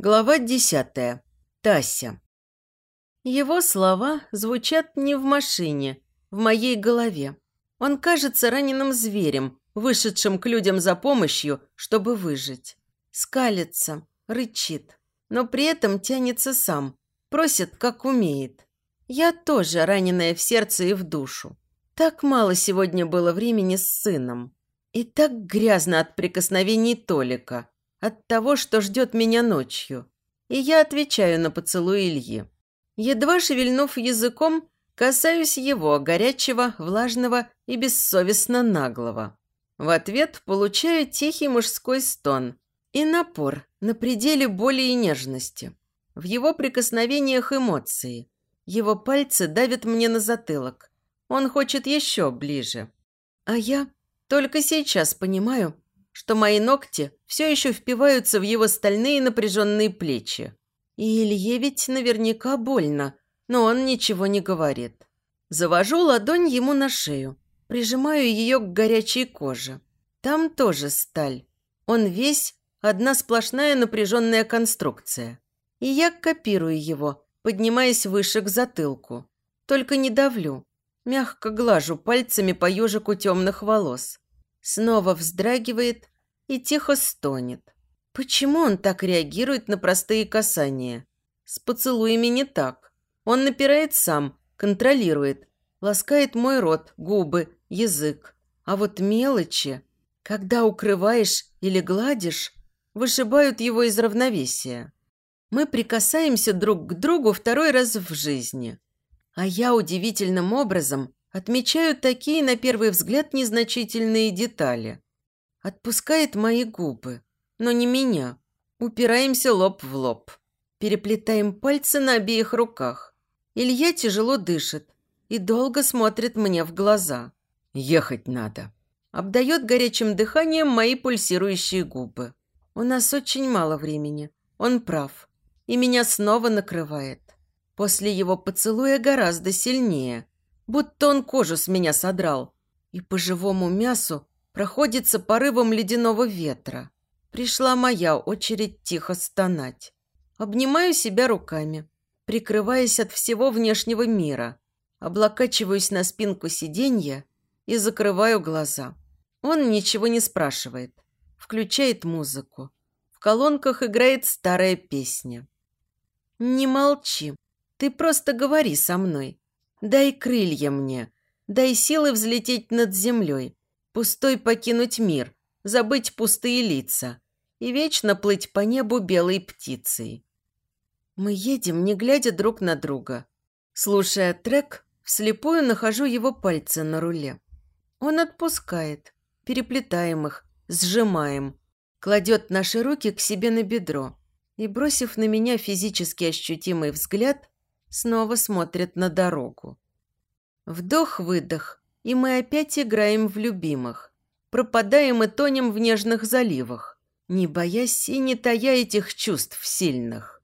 Глава десятая. Тася. Его слова звучат не в машине, в моей голове. Он кажется раненым зверем, вышедшим к людям за помощью, чтобы выжить. Скалится, рычит, но при этом тянется сам, просит, как умеет. Я тоже раненая в сердце и в душу. Так мало сегодня было времени с сыном. И так грязно от прикосновений Толика – от того, что ждет меня ночью. И я отвечаю на поцелуй Ильи. Едва шевельнув языком, касаюсь его, горячего, влажного и бессовестно наглого. В ответ получаю тихий мужской стон и напор на пределе боли и нежности. В его прикосновениях эмоции. Его пальцы давят мне на затылок. Он хочет еще ближе. А я только сейчас понимаю, что мои ногти все еще впиваются в его стальные напряженные плечи. И Илье ведь наверняка больно, но он ничего не говорит. Завожу ладонь ему на шею, прижимаю ее к горячей коже. Там тоже сталь. Он весь одна сплошная напряженная конструкция. И я копирую его, поднимаясь выше к затылку. Только не давлю. Мягко глажу пальцами по ежику темных волос. Снова вздрагивает и тихо стонет. Почему он так реагирует на простые касания? С поцелуями не так. Он напирает сам, контролирует, ласкает мой рот, губы, язык. А вот мелочи, когда укрываешь или гладишь, вышибают его из равновесия. Мы прикасаемся друг к другу второй раз в жизни. А я удивительным образом отмечаю такие, на первый взгляд, незначительные детали. Отпускает мои губы, но не меня. Упираемся лоб в лоб. Переплетаем пальцы на обеих руках. Илья тяжело дышит и долго смотрит мне в глаза. «Ехать надо». Обдает горячим дыханием мои пульсирующие губы. У нас очень мало времени. Он прав. И меня снова накрывает. После его поцелуя гораздо сильнее – будто он кожу с меня содрал, и по живому мясу проходится порывом ледяного ветра. Пришла моя очередь тихо стонать. Обнимаю себя руками, прикрываясь от всего внешнего мира, облокачиваюсь на спинку сиденья и закрываю глаза. Он ничего не спрашивает, включает музыку. В колонках играет старая песня. «Не молчи, ты просто говори со мной. Дай крылья мне, дай силы взлететь над землей, пустой покинуть мир, забыть пустые лица и вечно плыть по небу белой птицей. Мы едем, не глядя друг на друга. Слушая трек, вслепую нахожу его пальцы на руле. Он отпускает, переплетаем их, сжимаем, кладет наши руки к себе на бедро и, бросив на меня физически ощутимый взгляд, снова смотрит на дорогу. Вдох-выдох, и мы опять играем в любимых. Пропадаем и тонем в нежных заливах, не боясь и не тая этих чувств сильных.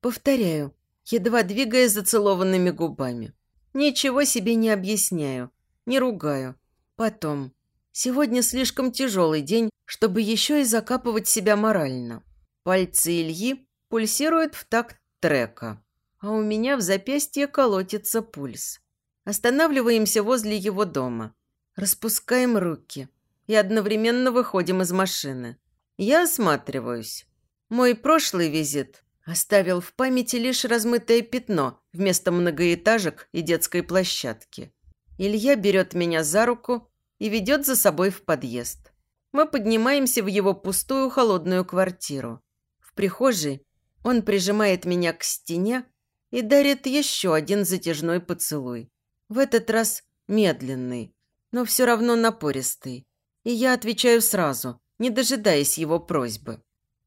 Повторяю, едва двигая зацелованными губами. Ничего себе не объясняю, не ругаю. Потом. Сегодня слишком тяжелый день, чтобы еще и закапывать себя морально. Пальцы Ильи пульсируют в такт трека а у меня в запястье колотится пульс. Останавливаемся возле его дома. Распускаем руки и одновременно выходим из машины. Я осматриваюсь. Мой прошлый визит оставил в памяти лишь размытое пятно вместо многоэтажек и детской площадки. Илья берет меня за руку и ведет за собой в подъезд. Мы поднимаемся в его пустую холодную квартиру. В прихожей он прижимает меня к стене и дарит еще один затяжной поцелуй. В этот раз медленный, но все равно напористый. И я отвечаю сразу, не дожидаясь его просьбы.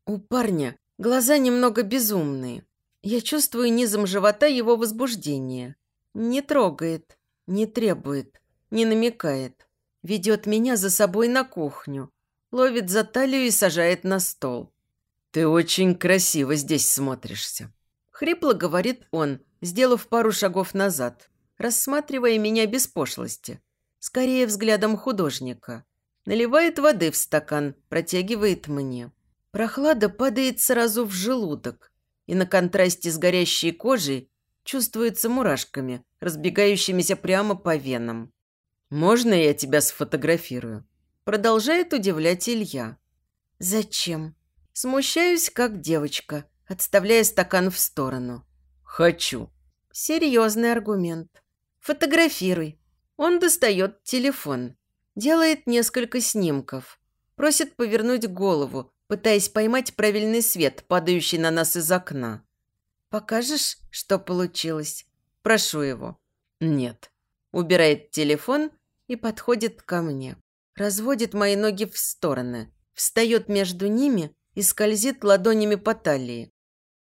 У парня глаза немного безумные. Я чувствую низом живота его возбуждение. Не трогает, не требует, не намекает. Ведет меня за собой на кухню. Ловит за талию и сажает на стол. «Ты очень красиво здесь смотришься», Хрипло говорит он, сделав пару шагов назад, рассматривая меня без пошлости. Скорее взглядом художника. Наливает воды в стакан, протягивает мне. Прохлада падает сразу в желудок, и на контрасте с горящей кожей чувствуется мурашками, разбегающимися прямо по венам. «Можно я тебя сфотографирую?» Продолжает удивлять Илья. «Зачем?» Смущаюсь, как девочка, отставляя стакан в сторону. «Хочу». Серьезный аргумент. «Фотографируй». Он достает телефон, делает несколько снимков, просит повернуть голову, пытаясь поймать правильный свет, падающий на нас из окна. «Покажешь, что получилось?» Прошу его. «Нет». Убирает телефон и подходит ко мне. Разводит мои ноги в стороны, встает между ними и скользит ладонями по талии.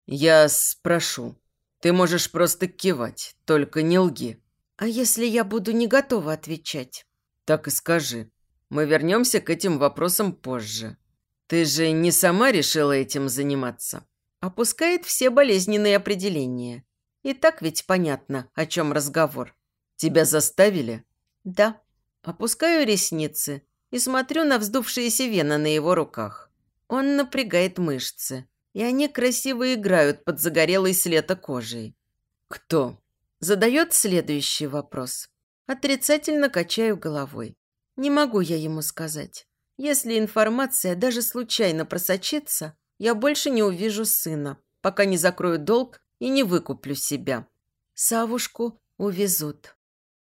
«Я спрошу. Ты можешь просто кивать, только не лги». «А если я буду не готова отвечать?» «Так и скажи. Мы вернемся к этим вопросам позже. Ты же не сама решила этим заниматься?» Опускает все болезненные определения. И так ведь понятно, о чем разговор. «Тебя заставили?» «Да». Опускаю ресницы и смотрю на вздувшиеся вены на его руках. Он напрягает мышцы, и они красиво играют под загорелой с лета кожей. «Кто?» Задает следующий вопрос. Отрицательно качаю головой. Не могу я ему сказать. Если информация даже случайно просочится, я больше не увижу сына, пока не закрою долг и не выкуплю себя. Савушку увезут.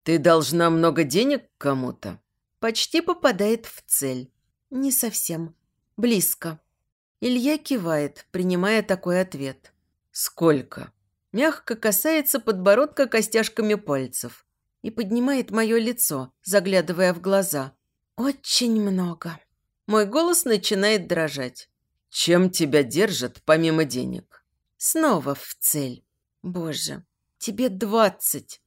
Ты должна много денег кому-то? Почти попадает в цель. Не совсем. Близко. Илья кивает, принимая такой ответ. Сколько? Мягко касается подбородка костяшками пальцев и поднимает мое лицо, заглядывая в глаза. Очень много. Мой голос начинает дрожать. Чем тебя держат, помимо денег? Снова в цель. Боже, тебе двадцать.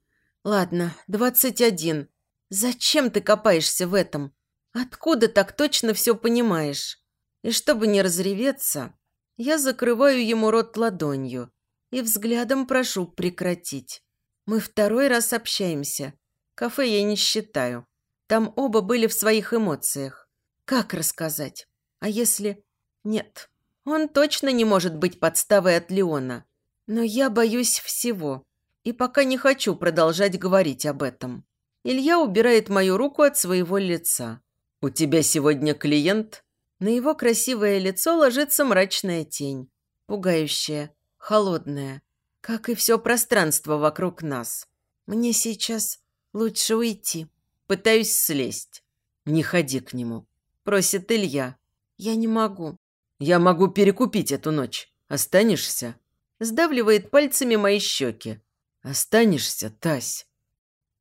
Ладно, двадцать один. Зачем ты копаешься в этом? Откуда так точно все понимаешь? И чтобы не разреветься, я закрываю ему рот ладонью и взглядом прошу прекратить. Мы второй раз общаемся. Кафе я не считаю. Там оба были в своих эмоциях. Как рассказать? А если... Нет, он точно не может быть подставой от Леона. Но я боюсь всего. И пока не хочу продолжать говорить об этом. Илья убирает мою руку от своего лица. «У тебя сегодня клиент?» На его красивое лицо ложится мрачная тень. Пугающая, холодная, как и все пространство вокруг нас. Мне сейчас лучше уйти. Пытаюсь слезть. «Не ходи к нему», – просит Илья. «Я не могу». «Я могу перекупить эту ночь. Останешься?» Сдавливает пальцами мои щеки. «Останешься, Тась?»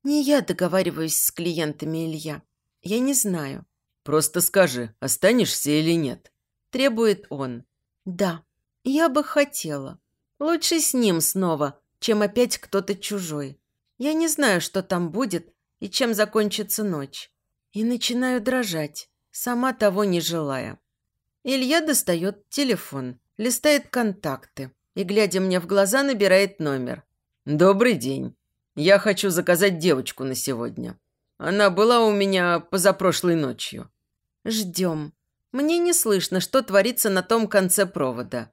«Не я договариваюсь с клиентами, Илья. Я не знаю. Просто скажи, останешься или нет?» Требует он. «Да, я бы хотела. Лучше с ним снова, чем опять кто-то чужой. Я не знаю, что там будет и чем закончится ночь. И начинаю дрожать, сама того не желая. Илья достает телефон, листает контакты и, глядя мне в глаза, набирает номер. «Добрый день. Я хочу заказать девочку на сегодня. Она была у меня позапрошлой ночью. Ждем. Мне не слышно, что творится на том конце провода.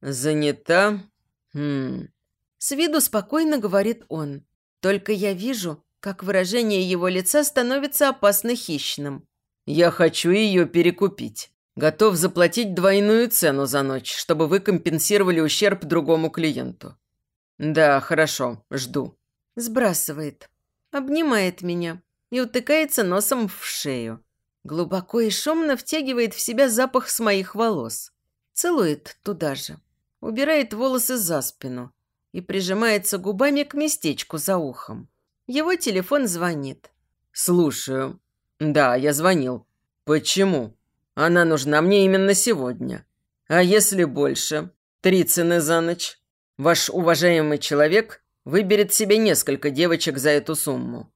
Занята? Хм. С виду спокойно говорит он. Только я вижу, как выражение его лица становится опасно хищным. Я хочу ее перекупить. Готов заплатить двойную цену за ночь, чтобы вы компенсировали ущерб другому клиенту. Да, хорошо, жду. Сбрасывает. Обнимает меня и утыкается носом в шею. Глубоко и шумно втягивает в себя запах с моих волос. Целует туда же. Убирает волосы за спину и прижимается губами к местечку за ухом. Его телефон звонит. «Слушаю. Да, я звонил. Почему? Она нужна мне именно сегодня. А если больше? Три цены за ночь. Ваш уважаемый человек выберет себе несколько девочек за эту сумму».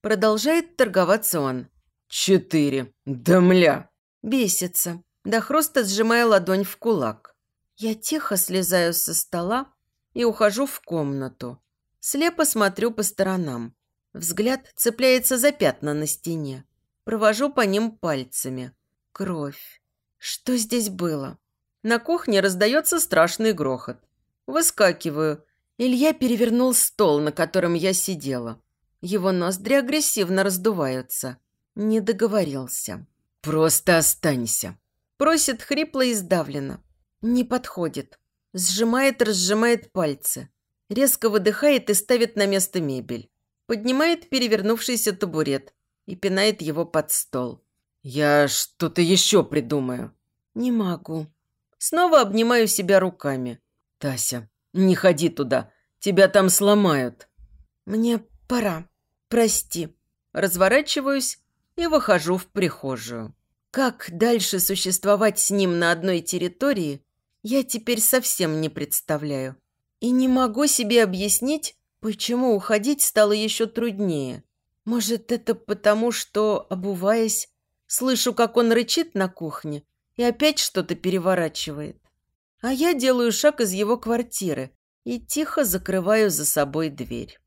Продолжает торговаться он. Четыре. Да мля. Бесится, до хруста сжимая ладонь в кулак. Я тихо слезаю со стола и ухожу в комнату. Слепо смотрю по сторонам. Взгляд цепляется за пятна на стене. Провожу по ним пальцами. Кровь. Что здесь было? На кухне раздается страшный грохот. Выскакиваю. Илья перевернул стол, на котором я сидела. Его ноздри агрессивно раздуваются. Не договорился. «Просто останься», – просит хрипло и сдавленно. Не подходит. Сжимает, разжимает пальцы. Резко выдыхает и ставит на место мебель. Поднимает перевернувшийся табурет и пинает его под стол. «Я что-то еще придумаю». «Не могу». Снова обнимаю себя руками. «Тася, не ходи туда. Тебя там сломают». «Мне пора. Прости». Разворачиваюсь и выхожу в прихожую. Как дальше существовать с ним на одной территории, я теперь совсем не представляю. И не могу себе объяснить, почему уходить стало еще труднее. Может, это потому, что, обуваясь, слышу, как он рычит на кухне и опять что-то переворачивает. А я делаю шаг из его квартиры и тихо закрываю за собой дверь.